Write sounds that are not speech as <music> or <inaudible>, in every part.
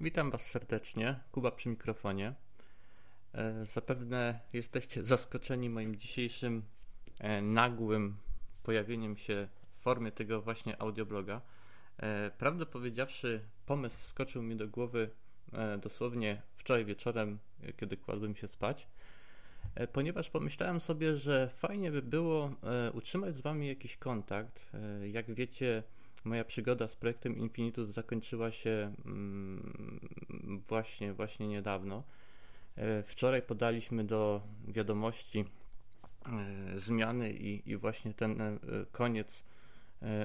Witam Was serdecznie, Kuba przy mikrofonie. E, zapewne jesteście zaskoczeni moim dzisiejszym e, nagłym pojawieniem się w formie tego właśnie audiobloga. E, prawdę powiedziawszy, pomysł wskoczył mi do głowy dosłownie wczoraj wieczorem, kiedy kładłem się spać, ponieważ pomyślałem sobie, że fajnie by było utrzymać z Wami jakiś kontakt. Jak wiecie, moja przygoda z projektem Infinitus zakończyła się mm, właśnie, właśnie niedawno. E, wczoraj podaliśmy do wiadomości e, zmiany i, i właśnie ten e, koniec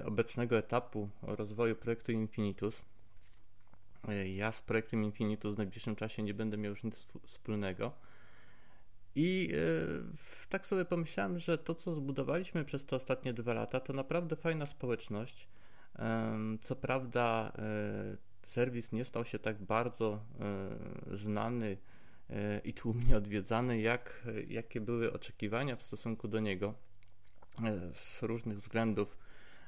obecnego etapu rozwoju projektu Infinitus. Ja z projektem Infinitus w najbliższym czasie nie będę miał już nic wspólnego. I tak sobie pomyślałem, że to, co zbudowaliśmy przez te ostatnie dwa lata, to naprawdę fajna społeczność. Co prawda, e, serwis nie stał się tak bardzo e, znany e, i tłumnie odwiedzany, jak, jakie były oczekiwania w stosunku do niego z różnych względów,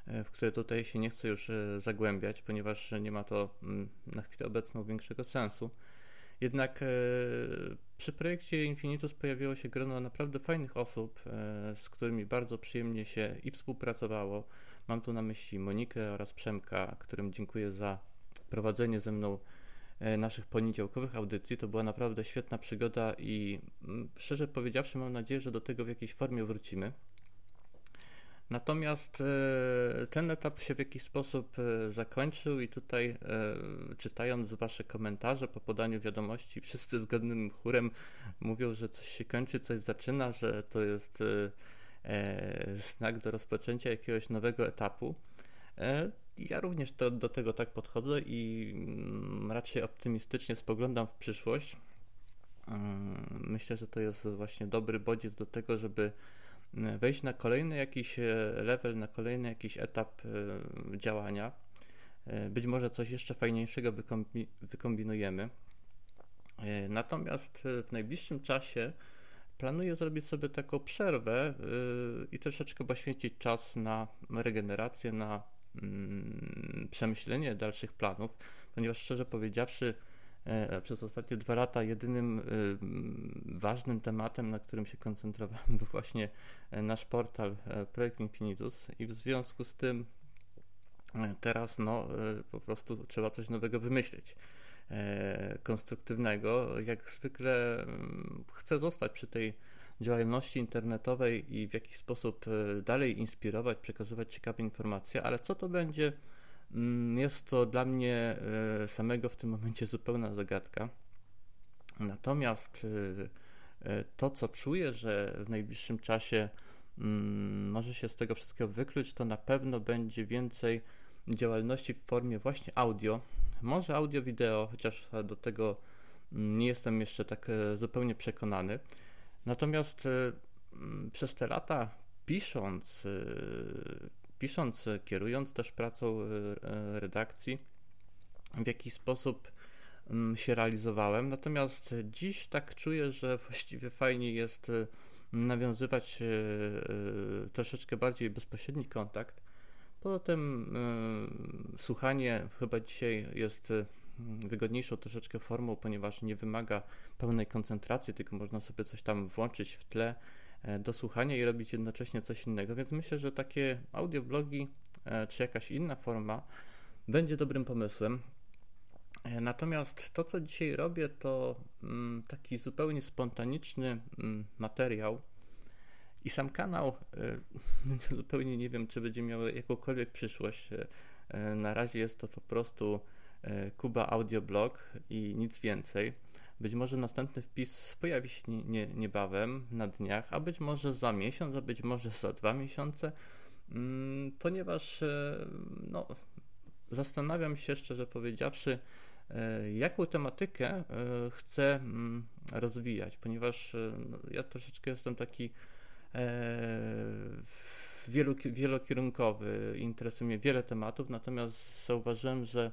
w które tutaj się nie chcę już zagłębiać, ponieważ nie ma to mm, na chwilę obecną większego sensu. Jednak przy projekcie Infinitus pojawiło się grono naprawdę fajnych osób, z którymi bardzo przyjemnie się i współpracowało Mam tu na myśli Monikę oraz Przemka, którym dziękuję za prowadzenie ze mną e, naszych poniedziałkowych audycji. To była naprawdę świetna przygoda i mm, szczerze powiedziawszy, mam nadzieję, że do tego w jakiejś formie wrócimy. Natomiast e, ten etap się w jakiś sposób e, zakończył i tutaj czytając Wasze komentarze po podaniu wiadomości, wszyscy zgodnym chórem mówią, że coś się kończy, coś zaczyna, że to jest E, znak do rozpoczęcia jakiegoś nowego etapu. E, ja również to, do tego tak podchodzę i mm, raczej optymistycznie spoglądam w przyszłość. Mm, myślę, że to jest właśnie dobry bodziec do tego, żeby wejść na kolejny jakiś e, level, na kolejny jakiś etap działania. Być może coś jeszcze fajniejszego wykombinujemy. Natomiast w najbliższym czasie planuję zrobić sobie taką przerwę i troszeczkę poświęcić czas na regenerację, na yy, przemyślenie dalszych planów, ponieważ szczerze powiedziawszy, przez ostatnie dwa lata jedynym y, ważnym tematem, na którym się koncentrowałem, <laughs> był właśnie e, nasz portal e, Projekt Infinitus i w związku z tym e, teraz no, po prostu trzeba coś nowego wymyślić. E, konstruktywnego. Jak zwykle mm, chcę zostać przy tej działalności internetowej i w jakiś sposób e, dalej inspirować, przekazywać ciekawe informacje, ale co to będzie, jest to dla mnie e, samego w tym momencie zupełna zagadka. Natomiast to, co czuję, że w najbliższym czasie mm, może się z tego wszystkiego wykluć, to na pewno będzie więcej działalności w formie właśnie audio, może audio, wideo, chociaż do tego mm, nie jestem jeszcze tak e, zupełnie przekonany. Natomiast e, mm, przez te lata pisząc, e, pisząc, kierując też pracą redakcji, w jakiś sposób mm, się realizowałem. Natomiast dziś tak czuję, że właściwie fajnie jest nawiązywać troszeczkę bardziej bezpośredni kontakt Poza tym słuchanie chyba dzisiaj jest y, wygodniejszą troszeczkę formą, ponieważ nie wymaga pełnej koncentracji, tylko można sobie coś tam włączyć w tle do słuchania i robić jednocześnie coś innego. Więc myślę, że takie audioblogi e, czy jakaś inna forma będzie dobrym pomysłem. E, natomiast to, co dzisiaj robię, to mm, taki zupełnie spontaniczny mm, materiał, i sam kanał <laughs> zupełnie nie wiem, czy będzie miał jakąkolwiek przyszłość. Na razie jest to po prostu Kuba Audioblog i nic więcej. Być może następny wpis pojawi się nie, nie, niebawem, na dniach, a być może za miesiąc, a być może za dwa miesiące, mm, ponieważ no, zastanawiam się, szczerze powiedziawszy, jaką tematykę chcę mm, rozwijać, ponieważ no, ja troszeczkę jestem taki wielokierunkowy, interesuje mnie wiele tematów, natomiast zauważyłem, że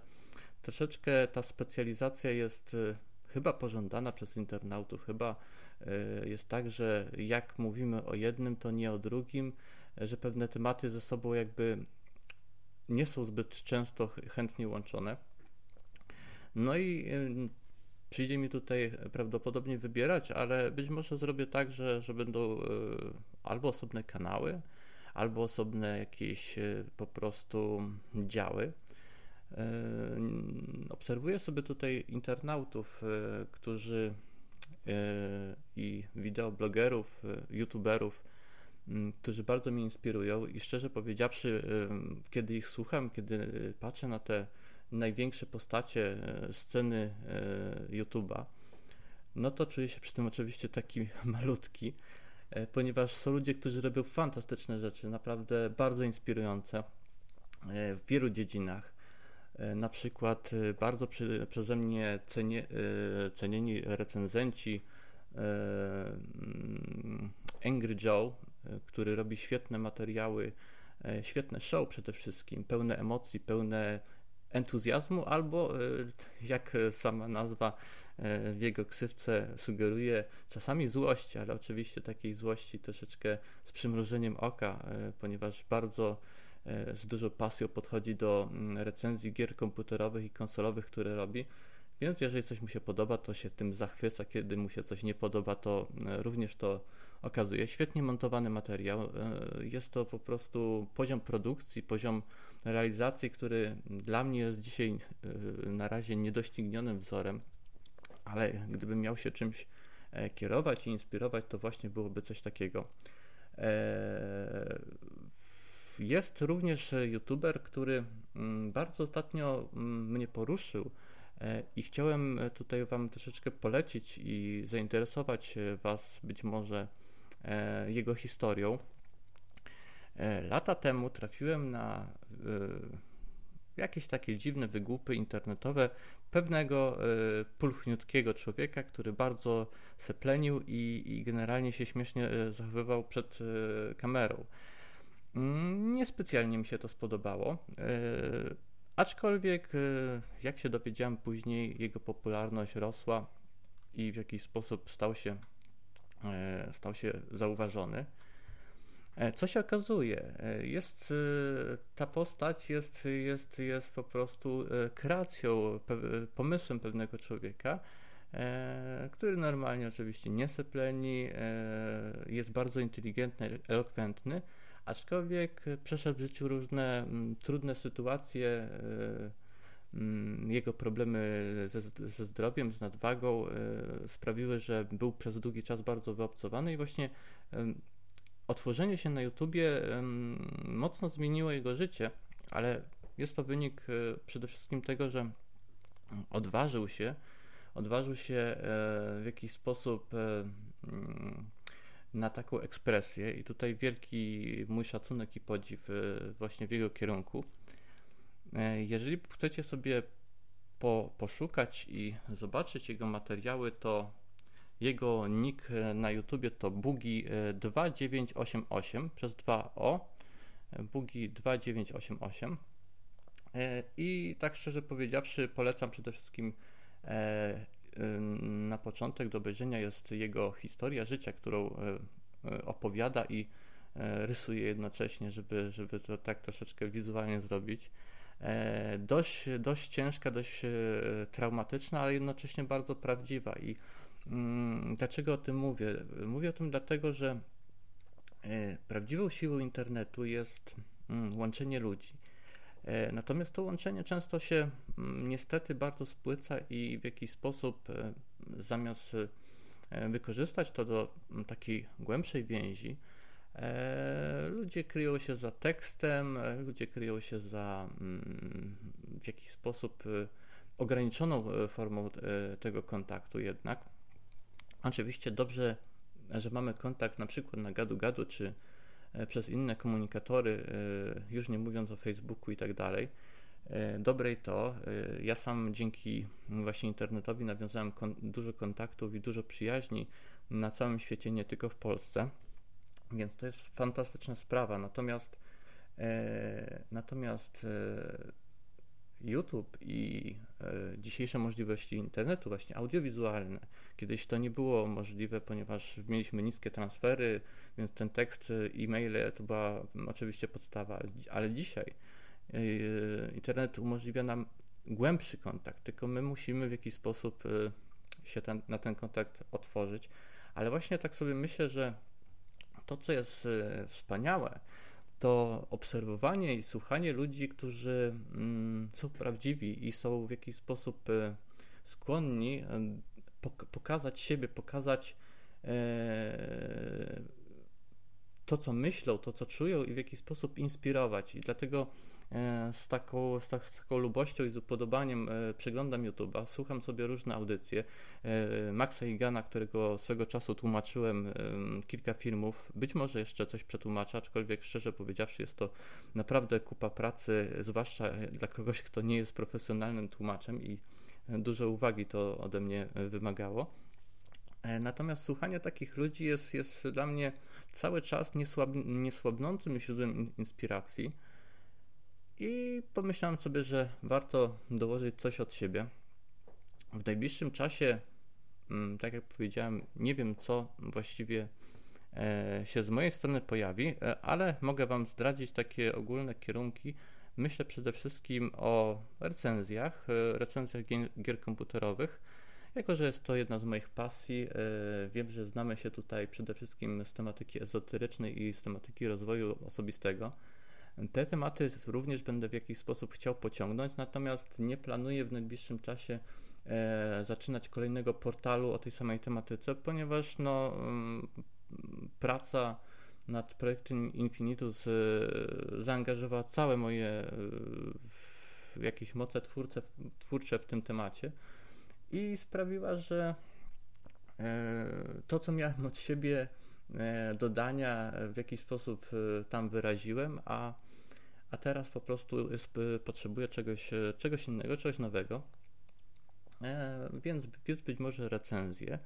troszeczkę ta specjalizacja jest e, chyba pożądana przez internautów, chyba e, jest tak, że jak mówimy o jednym, to nie o drugim, że pewne tematy ze sobą jakby nie są zbyt często chętnie łączone. No i przyjdzie mi tutaj prawdopodobnie wybierać, ale być może zrobię tak, że, że będą albo osobne kanały, albo osobne jakieś po prostu działy. Obserwuję sobie tutaj internautów, którzy i wideoblogerów, youtuberów, Mm, którzy bardzo mnie inspirują i szczerze powiedziawszy, kiedy ich słucham, kiedy patrzę na te największe postacie e, sceny e, YouTube'a, no to czuję się przy tym oczywiście taki <laughs> malutki, e, ponieważ są ludzie, którzy robią fantastyczne rzeczy, naprawdę bardzo inspirujące w wielu dziedzinach. Na przykład bardzo przy, przeze mnie cenie, cenieni recenzenci mm, Angry Joe, E, który robi świetne materiały, e, świetne show przede wszystkim, pełne emocji, pełne entuzjazmu, albo e, jak sama nazwa w jego ksywce sugeruje, czasami złości, ale oczywiście takiej złości troszeczkę z przymrużeniem oka, ponieważ bardzo z dużą pasją podchodzi do mm, recenzji gier komputerowych i konsolowych, które robi. Więc jeżeli coś mu się podoba, to się tym zachwyca, kiedy mu się coś nie podoba, to również to okazuje. Świetnie montowany materiał. E, jest to po prostu poziom produkcji, poziom realizacji, który dla mnie jest dzisiaj e, na razie niedoścignionym wzorem, ale gdybym miał się czymś e, kierować i inspirować, to właśnie byłoby coś takiego. Jest również youtuber, który mm, bardzo ostatnio mm, mnie poruszył i chciałem tutaj Wam troszeczkę polecić i zainteresować Was być może E, jego historią. E, lata temu trafiłem na e, jakieś takie dziwne wygłupy internetowe pewnego pulchniutkiego człowieka, który bardzo seplenił i, i generalnie się śmiesznie zachowywał przed kamerą. Mm, niespecjalnie mi się to spodobało. Aczkolwiek, jak się dowiedziałem później, jego popularność rosła i w jakiś sposób stał się E, stał się zauważony. E, co się okazuje? E, jest, ta postać jest, jest, jest po prostu kreacją, pomysłem pewnego człowieka, który normalnie oczywiście nie sepleni, jest bardzo inteligentny, elokwentny, aczkolwiek przeszedł w życiu różne trudne sytuacje, Mm, jego problemy ze, ze zdrowiem, z nadwagą e, sprawiły, że był przez długi czas bardzo wyobcowany i właśnie otworzenie się na YouTubie mocno zmieniło jego życie, ale jest to wynik e, przede wszystkim tego, że odważył się, odważył się e, w jakiś sposób mm, na taką ekspresję i tutaj wielki mój szacunek i podziw właśnie w jego kierunku. E, jeżeli chcecie sobie po, poszukać i zobaczyć jego materiały, to jego nick na YouTubie to bugi2988 e, przez 2o e, bugi2988 i tak szczerze powiedziawszy polecam przede wszystkim na początek do obejrzenia jest jego historia życia, którą opowiada i rysuje jednocześnie, żeby, żeby to tak troszeczkę wizualnie zrobić. E, dość, dość ciężka, dość e, traumatyczna, ale jednocześnie bardzo prawdziwa. I mm, dlaczego o tym mówię? Mówię o tym dlatego, że e, prawdziwą siłą internetu jest mm, łączenie ludzi. Natomiast to łączenie często się mm, niestety bardzo spłyca i w jakiś sposób zamiast wykorzystać to do takiej głębszej więzi, E, ludzie kryją się za tekstem, e, ludzie kryją się za mm, w jakiś sposób e, ograniczoną formą tego kontaktu jednak. Oczywiście dobrze, że mamy kontakt na przykład na gadu-gadu czy przez inne komunikatory, już nie mówiąc o Facebooku i tak dalej. Dobre to, ja sam dzięki właśnie internetowi nawiązałem kon dużo kontaktów i dużo przyjaźni na całym świecie, nie tylko w Polsce. Więc to jest fantastyczna sprawa. Natomiast e, natomiast e, YouTube i e, dzisiejsze możliwości internetu, właśnie audiowizualne, kiedyś to nie było możliwe, ponieważ mieliśmy niskie transfery, więc ten tekst, e, e-maile to była oczywiście podstawa, ale dzisiaj e, internet umożliwia nam głębszy kontakt, tylko my musimy w jakiś sposób się ten, na ten kontakt otworzyć. Ale właśnie tak sobie myślę, że to, co jest wspaniałe, to obserwowanie i słuchanie ludzi, którzy mm, są prawdziwi i są w jakiś sposób skłonni pokazać siebie, pokazać e, to, co myślą, to, co czują i w jakiś sposób inspirować. I dlatego e, z taką, z, tak, z taką lubością i z upodobaniem e, przeglądam YouTube'a, słucham sobie różne audycje. Maxa Igana, którego swego czasu tłumaczyłem kilka filmów, być może jeszcze coś przetłumaczę, aczkolwiek szczerze powiedziawszy jest to naprawdę kupa pracy, zwłaszcza dla kogoś, kto nie jest profesjonalnym tłumaczem i dużo uwagi to ode mnie wymagało. E, natomiast słuchanie takich ludzi jest, jest dla mnie cały czas niesłab, niesłabnącym źródłem inspiracji. I pomyślałem sobie, że warto dołożyć coś od siebie. W najbliższym czasie, mm, tak jak powiedziałem, nie wiem co właściwie e, się z mojej strony pojawi, e, ale mogę Wam zdradzić takie ogólne kierunki, Myślę przede wszystkim o recenzjach, e, recenzjach gier komputerowych. Jako, że jest to jedna z moich pasji, wiem, że znamy się tutaj przede wszystkim z tematyki ezoterycznej i z tematyki rozwoju osobistego. Te tematy również będę w jakiś sposób chciał pociągnąć, natomiast nie planuję w najbliższym czasie e, zaczynać kolejnego portalu o tej samej tematyce, ponieważ no, mm, praca nad projektem Infinitus e, zaangażowała całe moje e, jakieś moce twórce, twórcze w tym temacie i sprawiła, że to, co miałem od siebie dodania, w jakiś sposób tam wyraziłem, a, a teraz po prostu jest, potrzebuję czegoś, czegoś innego, czegoś nowego. Więc, więc być może recenzję.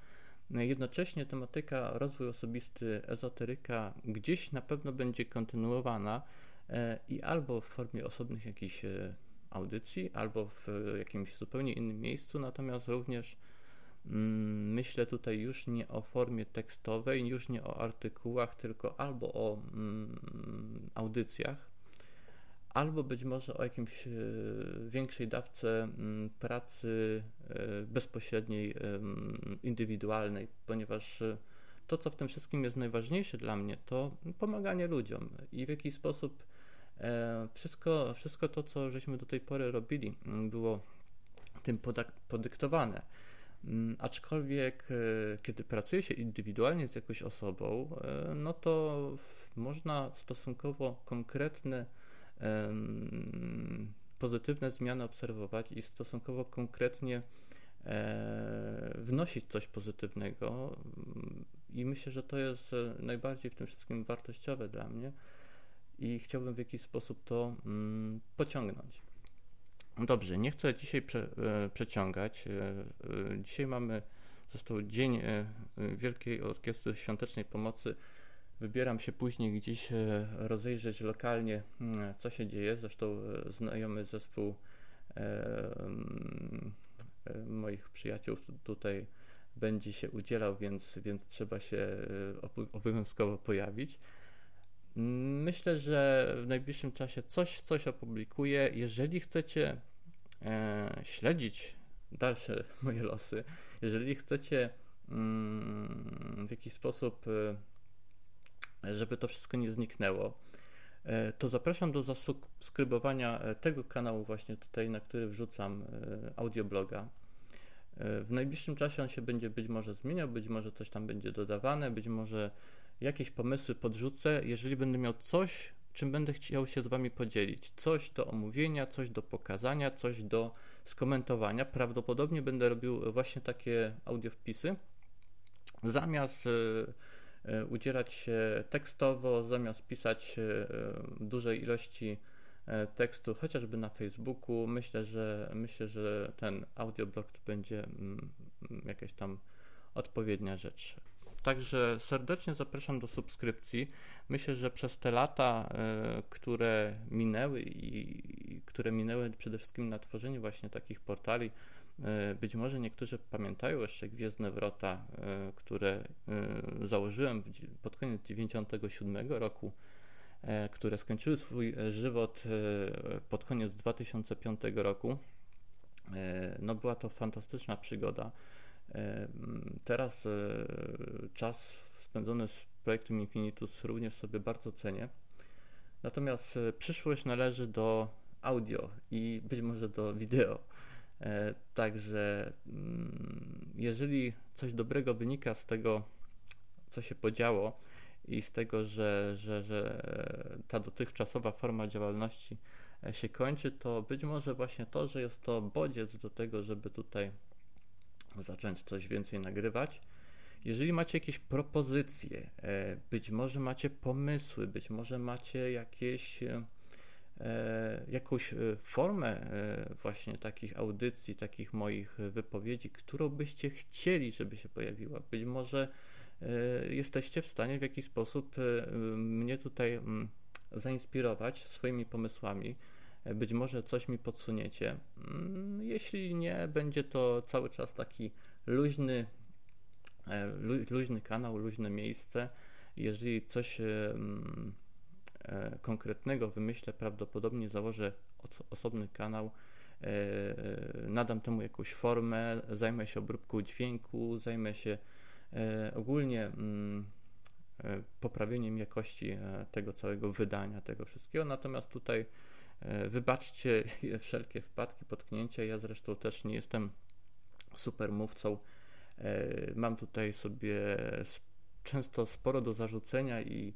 Jednocześnie tematyka rozwój osobisty, ezoteryka gdzieś na pewno będzie kontynuowana e, i albo w formie osobnych jakichś e, audycji, albo w jakimś zupełnie innym miejscu, natomiast również mm, myślę tutaj już nie o formie tekstowej, już nie o artykułach, tylko albo o mm, audycjach, albo być może o jakimś e, większej dawce mm, pracy e, bezpośredniej, indywidualnej, ponieważ e, to, co w tym wszystkim jest najważniejsze dla mnie, to pomaganie ludziom i w jakiś sposób wszystko, wszystko to, co żeśmy do tej pory robili, mm, było tym podyktowane. Mm, aczkolwiek, kiedy pracuje się indywidualnie z jakąś osobą, no to można stosunkowo konkretne pozytywne zmiany obserwować i stosunkowo konkretnie e, wnosić coś pozytywnego. I myślę, że to jest e, najbardziej w tym wszystkim wartościowe dla mnie i chciałbym w jakiś sposób to mm, pociągnąć. Dobrze, nie chcę dzisiaj prze, e, przeciągać. Dzisiaj mamy, został Dzień Wielkiej Orkiestry Świątecznej Pomocy Wybieram się później gdzieś e, rozejrzeć lokalnie, mm, co się dzieje. Zresztą e, znajomy zespół e, mm, moich przyjaciół tutaj będzie się udzielał, więc, więc trzeba się obowiązkowo pojawić. Myślę, że w najbliższym czasie coś, coś opublikuję. Jeżeli chcecie śledzić dalsze <laughs> moje losy, jeżeli chcecie mm, w jakiś sposób żeby to wszystko nie zniknęło, e, to zapraszam do zasubskrybowania e, tego kanału właśnie tutaj, na który wrzucam e, audiobloga. W najbliższym czasie on się będzie być może zmieniał, być może coś tam będzie dodawane, być może jakieś pomysły podrzucę, jeżeli będę miał coś, czym będę chciał się z Wami podzielić. Coś do omówienia, coś do pokazania, coś do skomentowania. Prawdopodobnie będę robił właśnie takie audiowpisy. Zamiast udzielać się tekstowo, zamiast pisać e, dużej ilości e, tekstu, chociażby na Facebooku. Myślę, że myślę, że ten audioblog to będzie mm, jakaś tam odpowiednia rzecz. Także serdecznie zapraszam do subskrypcji. Myślę, że przez te lata, które minęły i które minęły przede wszystkim na tworzeniu właśnie takich portali, E, być może niektórzy pamiętają jeszcze Gwiezdne Wrota, e, które e, założyłem pod koniec 1997 roku, które skończyły swój żywot pod koniec 2005 roku. no była to fantastyczna przygoda. Teraz czas spędzony z projektem Infinitus również sobie bardzo cenię. Natomiast przyszłość należy do audio i być może do wideo. Także mm, jeżeli coś dobrego wynika z tego, co się podziało i z tego, że, że, że ta dotychczasowa forma działalności e, się kończy, to być może właśnie to, że jest to bodziec do tego, żeby tutaj zacząć coś więcej nagrywać. Jeżeli macie jakieś propozycje, e, być może macie pomysły, być może macie jakieś e, jakąś formę właśnie takich audycji, takich moich wypowiedzi, którą byście chcieli, żeby się pojawiła. Być może E, jesteście w stanie w jakiś sposób e, mnie tutaj mm, zainspirować swoimi pomysłami. E, być może coś mi podsuniecie. Mm, jeśli nie, będzie to cały czas taki luźny, luźny kanał, luźne miejsce. Jeżeli coś mm, konkretnego wymyślę, prawdopodobnie założę osobny kanał, nadam temu jakąś formę, zajmę się obróbką dźwięku, zajmę się E, ogólnie mm, e, poprawieniem jakości e, tego całego wydania, tego wszystkiego. Natomiast tutaj wybaczcie <laughs> wszelkie wpadki, potknięcia. Ja zresztą też nie jestem super mówcą. Mam tutaj sobie często sporo do zarzucenia i,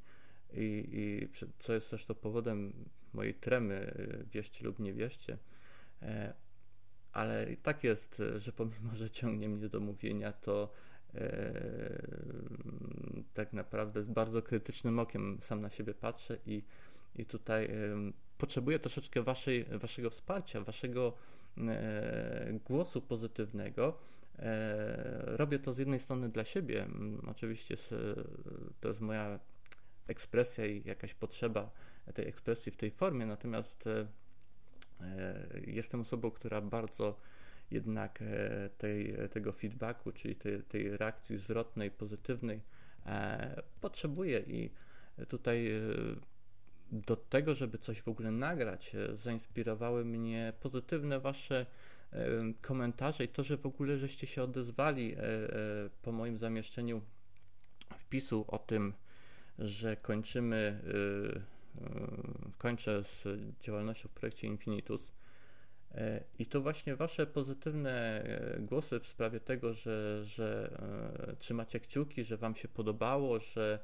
i, i co jest zresztą powodem mojej tremy, wierzcie lub nie wierzcie. Ale tak jest, że pomimo, że ciągnie mnie do mówienia, to tak naprawdę bardzo krytycznym okiem sam na siebie patrzę i, i tutaj potrzebuję troszeczkę waszej, waszego wsparcia, waszego e, głosu pozytywnego. E, robię to z jednej strony dla siebie, oczywiście to jest moja ekspresja i jakaś potrzeba tej ekspresji w tej formie, natomiast e, jestem osobą, która bardzo jednak e, tej, tego feedbacku, czyli tej, tej reakcji zwrotnej, pozytywnej e, potrzebuje i tutaj e, do tego, żeby coś w ogóle nagrać, zainspirowały mnie pozytywne wasze komentarze i to, że w ogóle żeście się odezwali po moim zamieszczeniu wpisu o tym, że kończymy, kończę z działalnością w projekcie Infinitus E, I to właśnie Wasze pozytywne głosy w sprawie tego, że, że trzymacie kciuki, że Wam się podobało, że,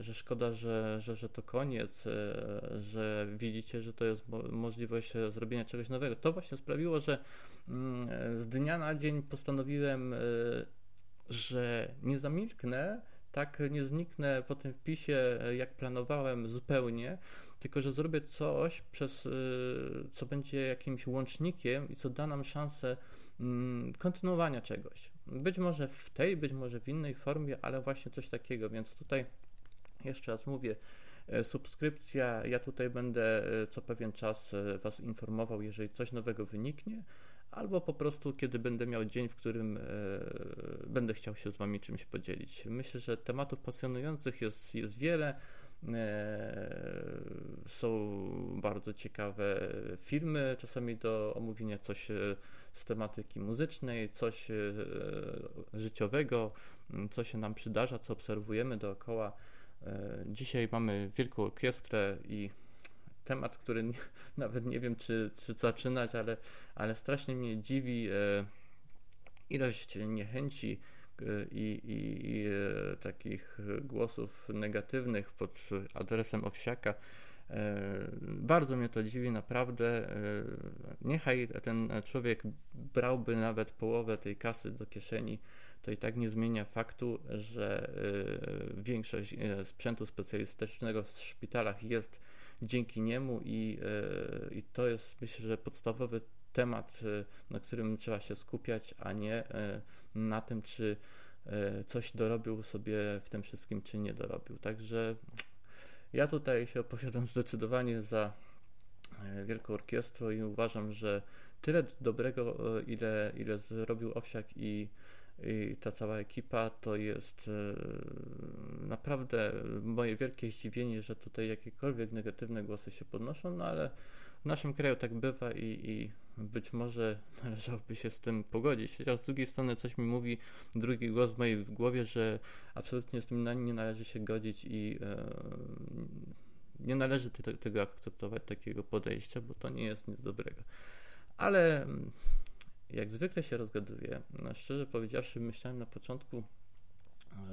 że szkoda, że, że, że to koniec, że widzicie, że to jest możliwość zrobienia czegoś nowego. To właśnie sprawiło, że mm, z dnia na dzień postanowiłem, że nie zamilknę, tak nie zniknę po tym wpisie, jak planowałem zupełnie, tylko że zrobię coś, przez, y, co będzie jakimś łącznikiem i co da nam szansę mm, kontynuowania czegoś. Być może w tej, być może w innej formie, ale właśnie coś takiego, więc tutaj jeszcze raz mówię, e, subskrypcja, ja tutaj będę e, co pewien czas e, Was informował, jeżeli coś nowego wyniknie, albo po prostu kiedy będę miał dzień, w którym będę chciał się z Wami czymś podzielić. Myślę, że tematów pasjonujących jest, jest wiele. E, są bardzo ciekawe filmy, czasami do omówienia coś e, z tematyki muzycznej, coś e, życiowego, co się nam przydarza, co obserwujemy dookoła. Dzisiaj mamy wielką orkiestrę i temat, który nie, <laughs> nawet nie wiem, czy, czy zaczynać, ale, ale strasznie mnie dziwi ilość niechęci i, i, i e, takich głosów negatywnych pod adresem Owsiaka. E, bardzo mnie to dziwi, naprawdę. E, niechaj ten człowiek brałby nawet połowę tej kasy do kieszeni, to i tak nie zmienia faktu, że większość sprzętu specjalistycznego w szpitalach jest dzięki niemu i, i to jest myślę, że podstawowy temat, na którym trzeba się skupiać, a nie na tym, czy e, coś dorobił sobie w tym wszystkim, czy nie dorobił. Także ja tutaj się opowiadam zdecydowanie za e, Wielką Orkiestrą i uważam, że tyle dobrego, e, ile, ile zrobił Owsiak i, i ta cała ekipa, to jest naprawdę moje wielkie zdziwienie, że tutaj jakiekolwiek negatywne głosy się podnoszą, no ale w naszym kraju tak bywa i, i być może <laughs> należałoby się z tym pogodzić. Chociaż z drugiej strony coś mi mówi drugi głos w mojej głowie, że absolutnie z tym nie należy się godzić i e, nie należy te, tego akceptować, takiego podejścia, bo to nie jest nic dobrego. Ale mm, jak zwykle się rozgaduję. No, szczerze powiedziawszy, myślałem na początku,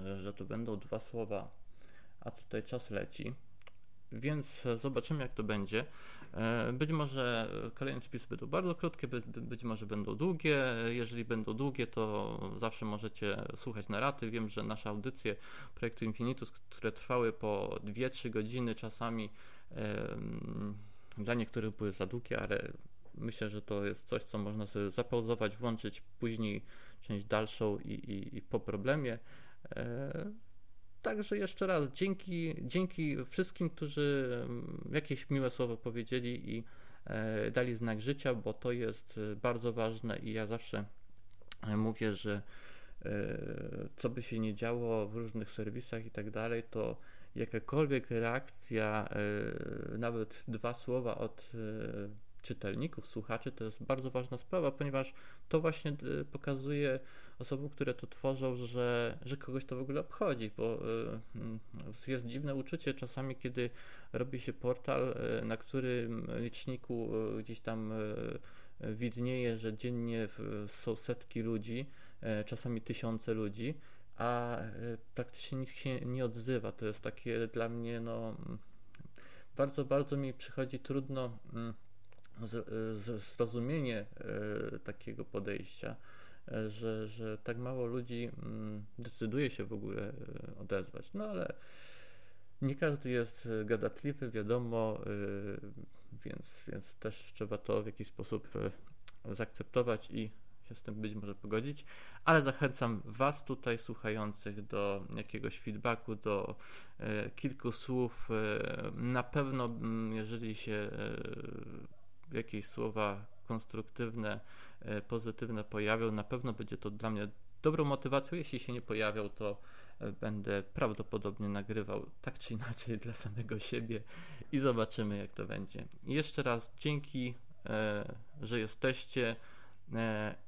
e, że to będą dwa słowa, a tutaj czas leci. Więc zobaczymy, jak to będzie. E, być może kolejne wpisy będą bardzo krótkie, być może będą długie. Jeżeli będą długie, to zawsze możecie słuchać na raty. Wiem, że nasze audycje projektu Infinitus, które trwały po 2-3 godziny, czasami dla niektórych były za długie, ale myślę, że to jest coś, co można sobie zapauzować, włączyć później część dalszą i, i, i po problemie. E, Także jeszcze raz dzięki, dzięki wszystkim, którzy mm, jakieś miłe słowo powiedzieli i e, dali znak życia, bo to jest bardzo ważne i ja zawsze e, mówię, że co by się nie działo w różnych serwisach i tak dalej, to jakakolwiek reakcja, nawet dwa słowa od czytelników, słuchaczy, to jest bardzo ważna sprawa, ponieważ to właśnie y, pokazuje osobom, które to tworzą, że, że kogoś to w ogóle obchodzi, bo y, jest dziwne uczucie czasami, kiedy robi się portal, y, na którym liczniku gdzieś tam widnieje, że dziennie są setki ludzi, czasami tysiące ludzi, a praktycznie nikt się nie odzywa. To jest takie dla mnie, no, bardzo, bardzo mi przychodzi trudno mm, zrozumienie e, takiego podejścia, e, że, że tak mało ludzi mm, decyduje się w ogóle e, odezwać. No ale nie każdy jest gadatliwy, wiadomo, więc, więc też trzeba to w jakiś sposób zaakceptować i się z tym być może pogodzić, ale zachęcam Was tutaj słuchających do jakiegoś feedbacku, do kilku słów. Na pewno, mm, jeżeli się jakieś słowa konstruktywne, e, pozytywne pojawią, na pewno będzie to dla mnie dobrą motywacją. Jeśli się nie pojawią, to e, będę prawdopodobnie nagrywał tak czy inaczej dla samego siebie i zobaczymy, jak to będzie. Jeszcze raz dzięki, e, że jesteście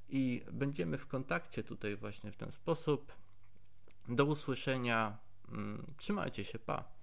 i będziemy w kontakcie tutaj właśnie w ten sposób. Do usłyszenia. Mm, trzymajcie się, pa.